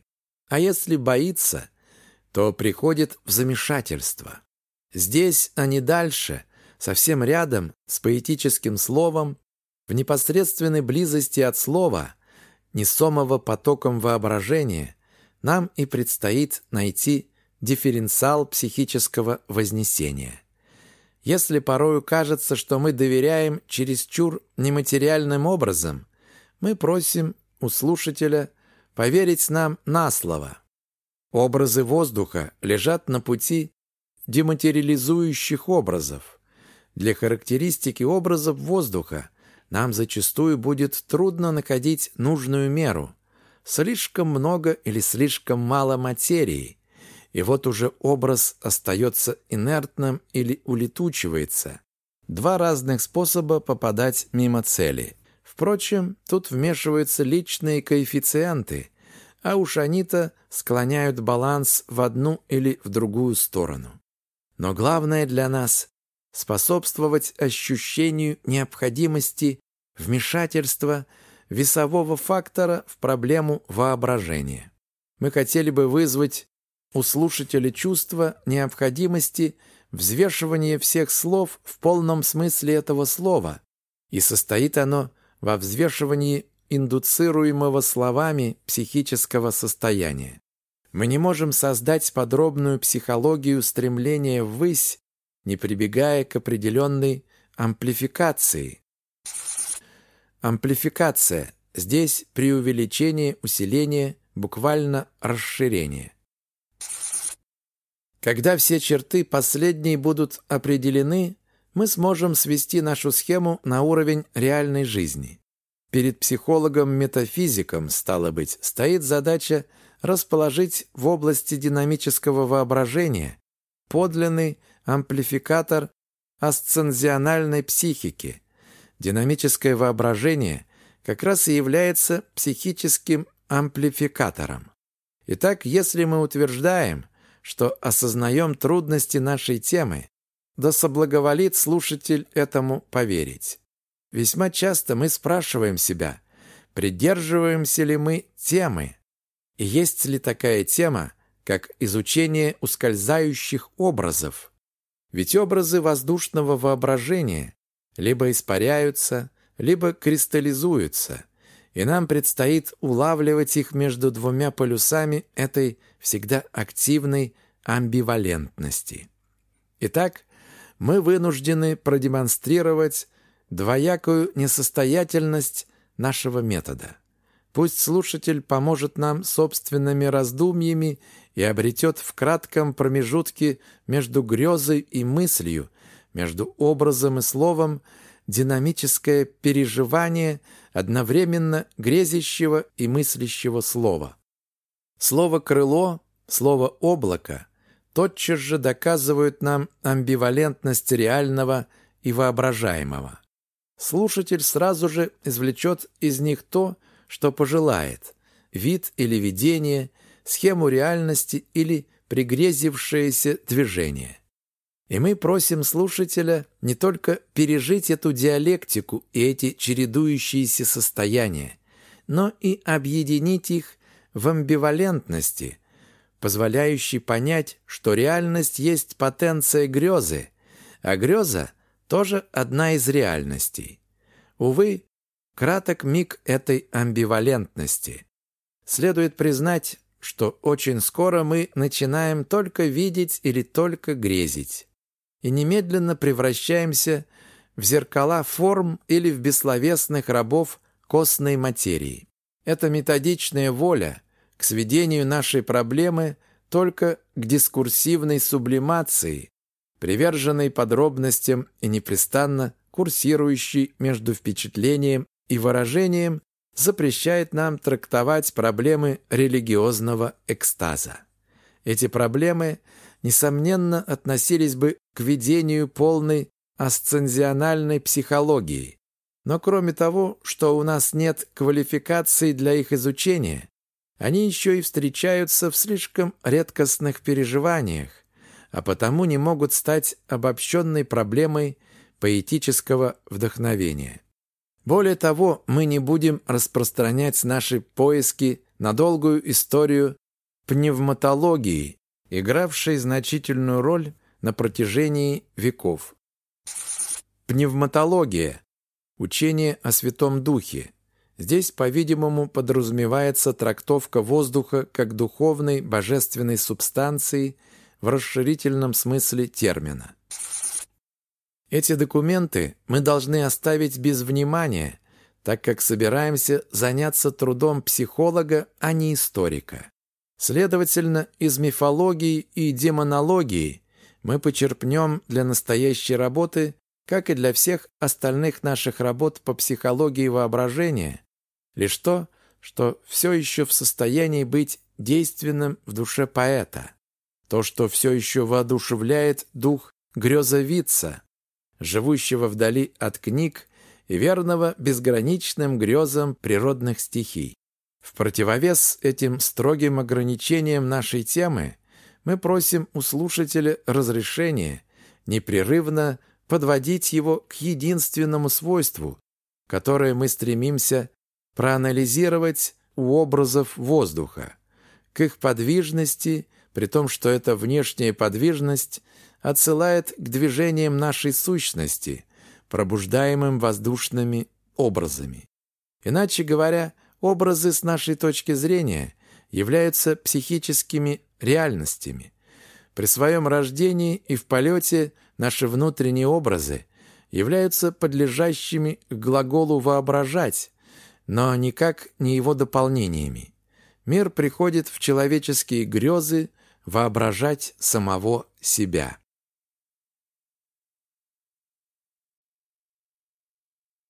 а если боится, то приходит в замешательство. Здесь, а не дальше – совсем рядом с поэтическим словом, в непосредственной близости от слова, несомого потоком воображения, нам и предстоит найти дифференциал психического вознесения. Если порою кажется, что мы доверяем чересчур нематериальным образом, мы просим у слушателя поверить нам на слово. Образы воздуха лежат на пути дематериализующих образов. Для характеристики образов воздуха нам зачастую будет трудно находить нужную меру. Слишком много или слишком мало материи. И вот уже образ остается инертным или улетучивается. Два разных способа попадать мимо цели. Впрочем, тут вмешиваются личные коэффициенты, а уж они-то склоняют баланс в одну или в другую сторону. Но главное для нас – способствовать ощущению необходимости вмешательства весового фактора в проблему воображения. Мы хотели бы вызвать у слушателя чувство необходимости взвешивания всех слов в полном смысле этого слова, и состоит оно во взвешивании индуцируемого словами психического состояния. Мы не можем создать подробную психологию стремления ввысь, не прибегая к определенной амплификации. Амплификация. Здесь преувеличение, усиление, буквально расширение. Когда все черты последней будут определены, мы сможем свести нашу схему на уровень реальной жизни. Перед психологом-метафизиком, стало быть, стоит задача расположить в области динамического воображения подлинный амплификатор асцензиональной психики. Динамическое воображение как раз и является психическим амплификатором. Итак, если мы утверждаем, что осознаем трудности нашей темы, да соблаговолит слушатель этому поверить. Весьма часто мы спрашиваем себя, придерживаемся ли мы темы, и есть ли такая тема, как изучение ускользающих образов. Ведь образы воздушного воображения либо испаряются, либо кристаллизуются, и нам предстоит улавливать их между двумя полюсами этой всегда активной амбивалентности. Итак, мы вынуждены продемонстрировать двоякую несостоятельность нашего метода. Пусть слушатель поможет нам собственными раздумьями и обретет в кратком промежутке между грезой и мыслью, между образом и словом, динамическое переживание одновременно грезящего и мыслящего слова. Слово «крыло», слово «облако» тотчас же доказывают нам амбивалентность реального и воображаемого. Слушатель сразу же извлечет из них то, что пожелает – вид или видение, схему реальности или пригрезившееся движение. И мы просим слушателя не только пережить эту диалектику и эти чередующиеся состояния, но и объединить их в амбивалентности, позволяющей понять, что реальность есть потенция грезы, а греза тоже одна из реальностей. Увы, краток миг этой амбивалентности. Следует признать, что очень скоро мы начинаем только видеть или только грезить и немедленно превращаемся в зеркала форм или в бессловесных рабов костной материи. Эта методичная воля к сведению нашей проблемы только к дискурсивной сублимации, приверженной подробностям и непрестанно курсирующей между впечатлением и выражением, запрещает нам трактовать проблемы религиозного экстаза. Эти проблемы – несомненно, относились бы к ведению полной асцензиональной психологии. Но кроме того, что у нас нет квалификации для их изучения, они еще и встречаются в слишком редкостных переживаниях, а потому не могут стать обобщенной проблемой поэтического вдохновения. Более того, мы не будем распространять наши поиски на долгую историю пневматологии, игравшей значительную роль на протяжении веков. Пневматология – учение о Святом Духе. Здесь, по-видимому, подразумевается трактовка воздуха как духовной божественной субстанции в расширительном смысле термина. Эти документы мы должны оставить без внимания, так как собираемся заняться трудом психолога, а не историка. Следовательно, из мифологии и демонологии мы почерпнем для настоящей работы, как и для всех остальных наших работ по психологии воображения, лишь то, что все еще в состоянии быть действенным в душе поэта. то, что все еще воодушевляет дух грезовица, живущего вдали от книг и верного безграничным грезам природных стихий. В противовес этим строгим ограничениям нашей темы мы просим у слушателя разрешения непрерывно подводить его к единственному свойству, которое мы стремимся проанализировать у образов воздуха, к их подвижности, при том, что эта внешняя подвижность отсылает к движениям нашей сущности, пробуждаемым воздушными образами. Иначе говоря, образы с нашей точки зрения являются психическими реальностями. При своем рождении и в полете наши внутренние образы являются подлежащими к глаголу «воображать», но никак не его дополнениями. Мир приходит в человеческие грезы воображать самого себя.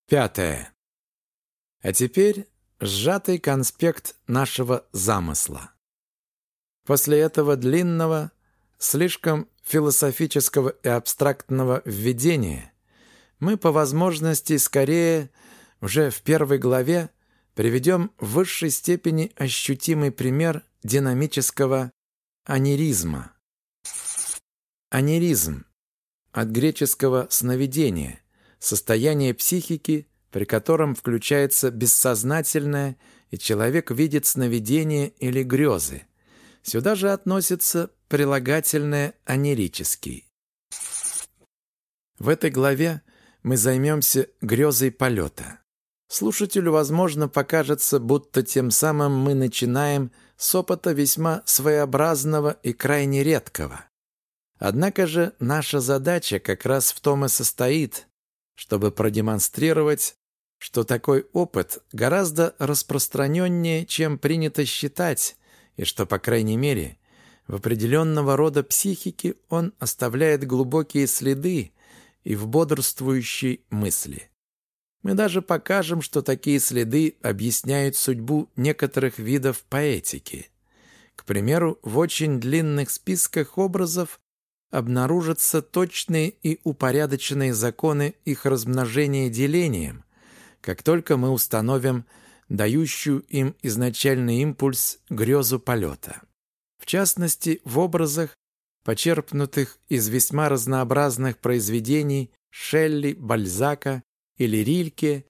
Пятое. А теперь сжатый конспект нашего замысла. После этого длинного, слишком философического и абстрактного введения мы по возможности скорее уже в первой главе приведем в высшей степени ощутимый пример динамического анеризма. Анеризм от греческого «сновидение» – состояние психики, при котором включается бессознательное, и человек видит сновидения или грезы. Сюда же относится прилагательное «анерический». В этой главе мы займемся грезой полета. Слушателю, возможно, покажется, будто тем самым мы начинаем с опыта весьма своеобразного и крайне редкого. Однако же наша задача как раз в том и состоит, чтобы продемонстрировать, что такой опыт гораздо распространеннее, чем принято считать, и что, по крайней мере, в определенного рода психике он оставляет глубокие следы и в бодрствующей мысли. Мы даже покажем, что такие следы объясняют судьбу некоторых видов поэтики. К примеру, в очень длинных списках образов обнаружатся точные и упорядоченные законы их размножения делением, как только мы установим дающую им изначальный импульс грезу полета. В частности, в образах, почерпнутых из весьма разнообразных произведений Шелли, Бальзака или Рильке,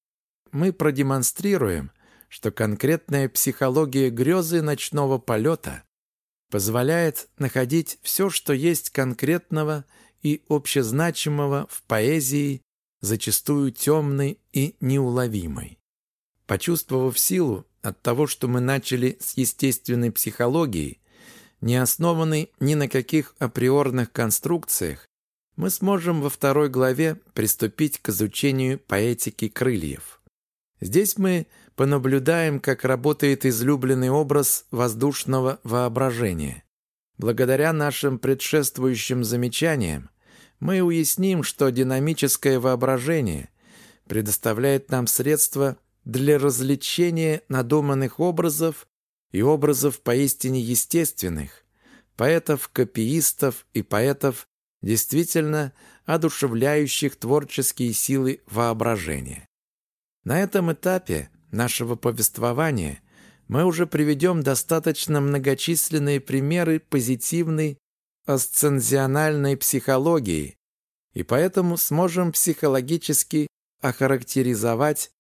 мы продемонстрируем, что конкретная психология грезы ночного полета позволяет находить все, что есть конкретного и общезначимого в поэзии, зачастую темной и неуловимой. Почувствовав силу от того, что мы начали с естественной психологии, не основанной ни на каких априорных конструкциях, мы сможем во второй главе приступить к изучению поэтики крыльев. Здесь мы понаблюдаем, как работает излюбленный образ воздушного воображения. Благодаря нашим предшествующим замечаниям мы уясним, что динамическое воображение предоставляет нам средства для развлечения надуманных образов и образов поистине естественных, поэтов-копиистов и поэтов действительно одушевляющих творческие силы воображения. На этом этапе нашего повествования мы уже приведем достаточно многочисленные примеры позитивной асцензиональной психологии и поэтому сможем психологически охарактеризовать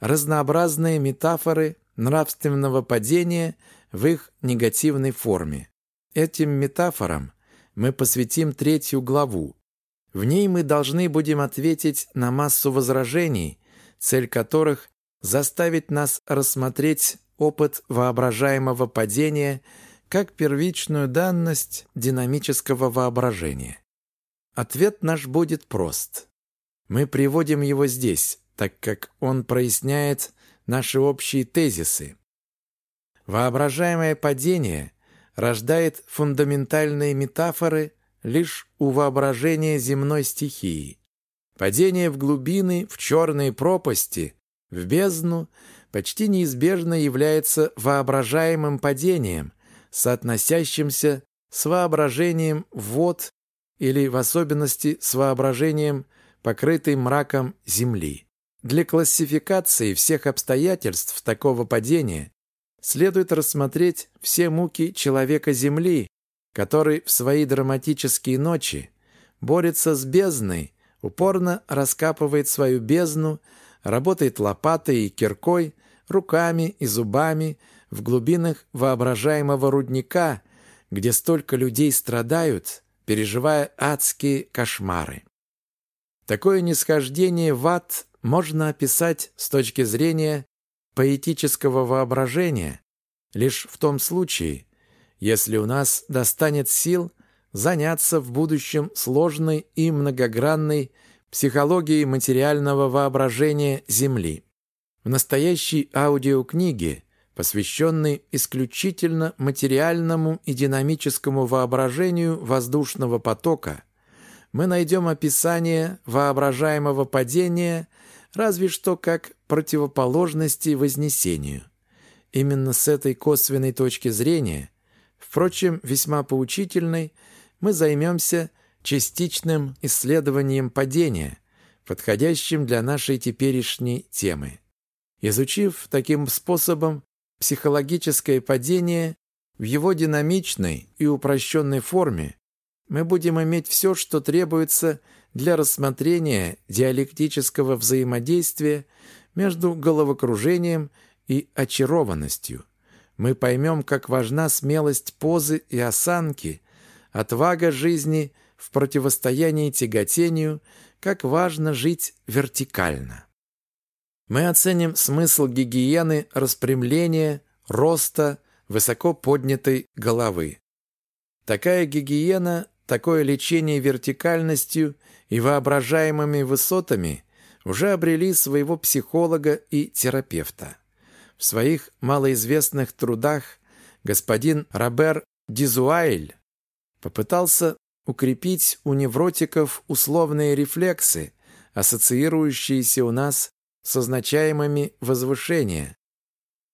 разнообразные метафоры нравственного падения в их негативной форме. Этим метафорам мы посвятим третью главу. В ней мы должны будем ответить на массу возражений, цель которых – заставить нас рассмотреть опыт воображаемого падения как первичную данность динамического воображения. Ответ наш будет прост. Мы приводим его здесь, так как он проясняет наши общие тезисы. Воображаемое падение рождает фундаментальные метафоры лишь у воображения земной стихии. Падение в глубины, в черные пропасти, в бездну почти неизбежно является воображаемым падением, соотносящимся с воображением вод или в особенности с воображением, покрытой мраком земли. Для классификации всех обстоятельств такого падения следует рассмотреть все муки человека Земли, который в свои драматические ночи борется с бездной, упорно раскапывает свою бездну, работает лопатой и киркой, руками и зубами в глубинах воображаемого рудника, где столько людей страдают, переживая адские кошмары. Такое нисхождение в ад можно описать с точки зрения поэтического воображения лишь в том случае, если у нас достанет сил заняться в будущем сложной и многогранной психологией материального воображения Земли. В настоящей аудиокниге, посвященной исключительно материальному и динамическому воображению воздушного потока, мы найдем описание воображаемого падения разве что как противоположности вознесению. Именно с этой косвенной точки зрения, впрочем, весьма поучительной, мы займемся частичным исследованием падения, подходящим для нашей теперешней темы. Изучив таким способом психологическое падение в его динамичной и упрощенной форме, мы будем иметь все, что требуется для рассмотрения диалектического взаимодействия между головокружением и очарованностью. Мы поймем, как важна смелость позы и осанки, отвага жизни в противостоянии тяготению, как важно жить вертикально. Мы оценим смысл гигиены распрямления, роста, высоко поднятой головы. Такая гигиена, такое лечение вертикальностью и воображаемыми высотами уже обрели своего психолога и терапевта. В своих малоизвестных трудах господин Робер Дизуайль попытался укрепить у невротиков условные рефлексы, ассоциирующиеся у нас с означаемыми возвышения,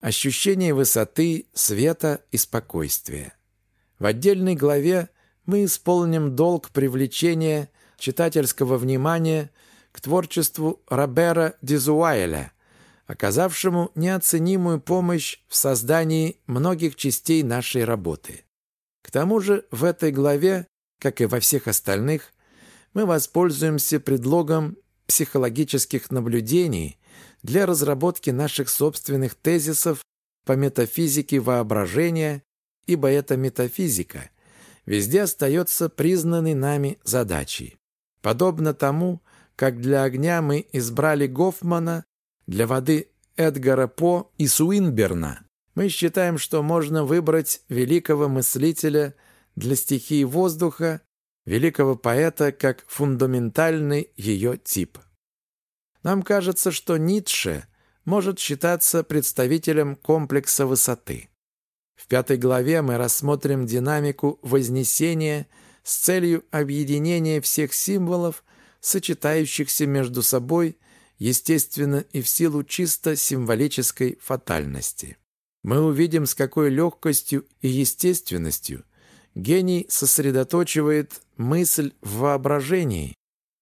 ощущение высоты, света и спокойствия. В отдельной главе мы исполним долг привлечения читательского внимания к творчеству Робера Дизуайля, оказавшему неоценимую помощь в создании многих частей нашей работы. К тому же в этой главе, как и во всех остальных, мы воспользуемся предлогом психологических наблюдений для разработки наших собственных тезисов по метафизике воображения, ибо эта метафизика везде остается признанной нами задачей. Подобно тому, как для огня мы избрали Гофмана, для воды Эдгара По и Суинберна, мы считаем, что можно выбрать великого мыслителя для стихии воздуха, великого поэта как фундаментальный ее тип. Нам кажется, что Ницше может считаться представителем комплекса высоты. В пятой главе мы рассмотрим динамику вознесения с целью объединения всех символов, сочетающихся между собой, естественно, и в силу чисто символической фатальности. Мы увидим, с какой легкостью и естественностью гений сосредоточивает мысль в воображении,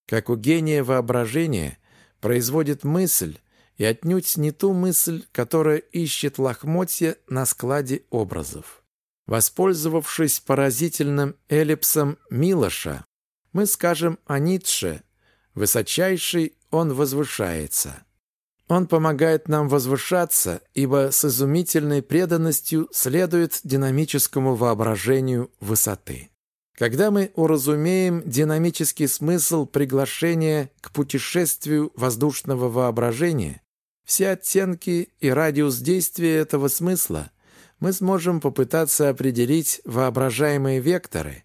как у гения воображения производит мысль, и отнюдь не ту мысль, которая ищет лохмотья на складе образов. Воспользовавшись поразительным эллипсом Милоша, мы скажем о Ницше «высочайший он возвышается». Он помогает нам возвышаться, ибо с изумительной преданностью следует динамическому воображению высоты. Когда мы уразумеем динамический смысл приглашения к путешествию воздушного воображения, все оттенки и радиус действия этого смысла мы сможем попытаться определить воображаемые векторы,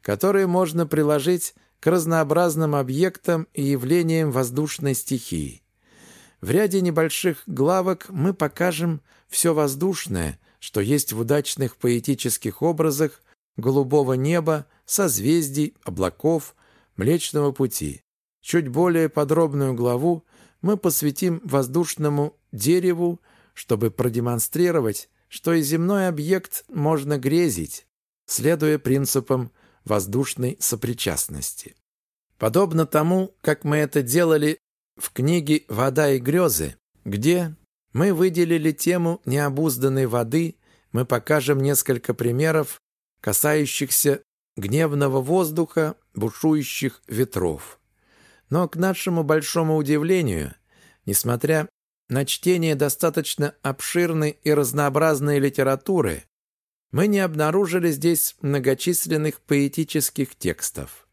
которые можно приложить к разнообразным объектам и явлениям воздушной стихии. В ряде небольших главок мы покажем все воздушное, что есть в удачных поэтических образах голубого неба, созвездий, облаков, Млечного Пути. Чуть более подробную главу мы посвятим воздушному дереву, чтобы продемонстрировать, что и земной объект можно грезить, следуя принципам воздушной сопричастности. Подобно тому, как мы это делали в книге «Вода и грезы», где мы выделили тему необузданной воды, мы покажем несколько примеров, касающихся гневного воздуха, бушующих ветров. Но, к нашему большому удивлению, несмотря на чтение достаточно обширной и разнообразной литературы, мы не обнаружили здесь многочисленных поэтических текстов.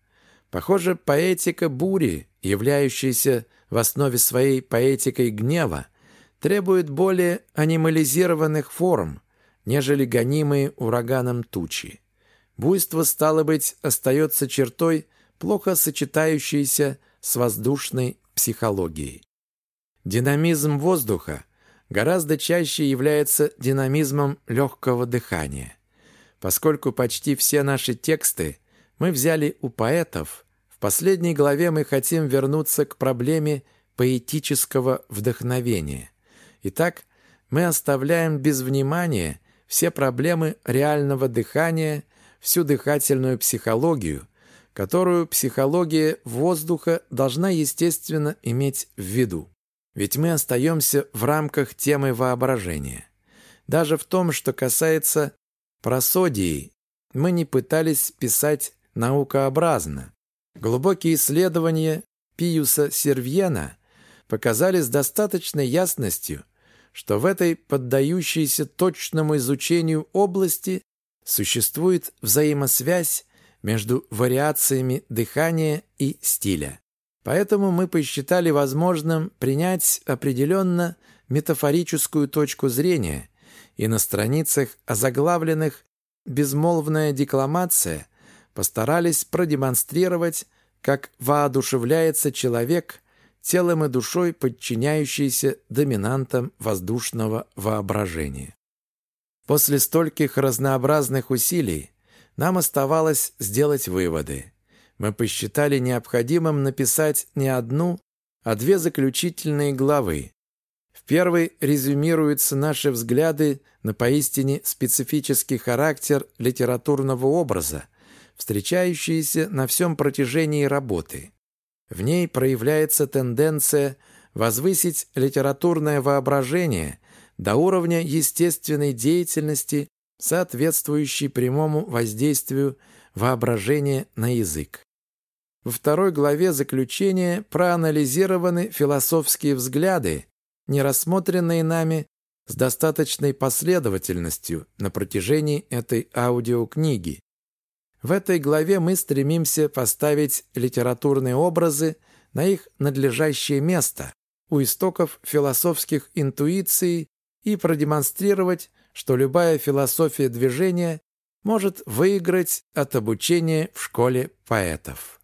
Похоже, поэтика бури, являющаяся в основе своей поэтикой гнева, требует более анимализированных форм, нежели гонимые ураганом тучи. Буйство, стало быть, остается чертой, плохо сочетающейся с воздушной психологией. Динамизм воздуха гораздо чаще является динамизмом легкого дыхания. Поскольку почти все наши тексты мы взяли у поэтов, в последней главе мы хотим вернуться к проблеме поэтического вдохновения. Итак, мы оставляем без внимания все проблемы реального дыхания, всю дыхательную психологию, которую психология воздуха должна, естественно, иметь в виду. Ведь мы остаемся в рамках темы воображения. Даже в том, что касается просодии, мы не пытались писать наукообразно. Глубокие исследования Пиуса Сервьена показали с достаточной ясностью, что в этой поддающейся точному изучению области существует взаимосвязь между вариациями дыхания и стиля. Поэтому мы посчитали возможным принять определенно метафорическую точку зрения и на страницах, озаглавленных «Безмолвная декламация» постарались продемонстрировать, как воодушевляется человек телом и душой, подчиняющийся доминантам воздушного воображения. После стольких разнообразных усилий нам оставалось сделать выводы мы посчитали необходимым написать не одну, а две заключительные главы. В первой резюмируются наши взгляды на поистине специфический характер литературного образа, встречающиеся на всем протяжении работы. В ней проявляется тенденция возвысить литературное воображение до уровня естественной деятельности, соответствующей прямому воздействию воображения на язык. Во второй главе заключения проанализированы философские взгляды, не рассмотренные нами с достаточной последовательностью на протяжении этой аудиокниги. В этой главе мы стремимся поставить литературные образы на их надлежащее место у истоков философских интуиций и продемонстрировать, что любая философия движения может выиграть от обучения в школе поэтов.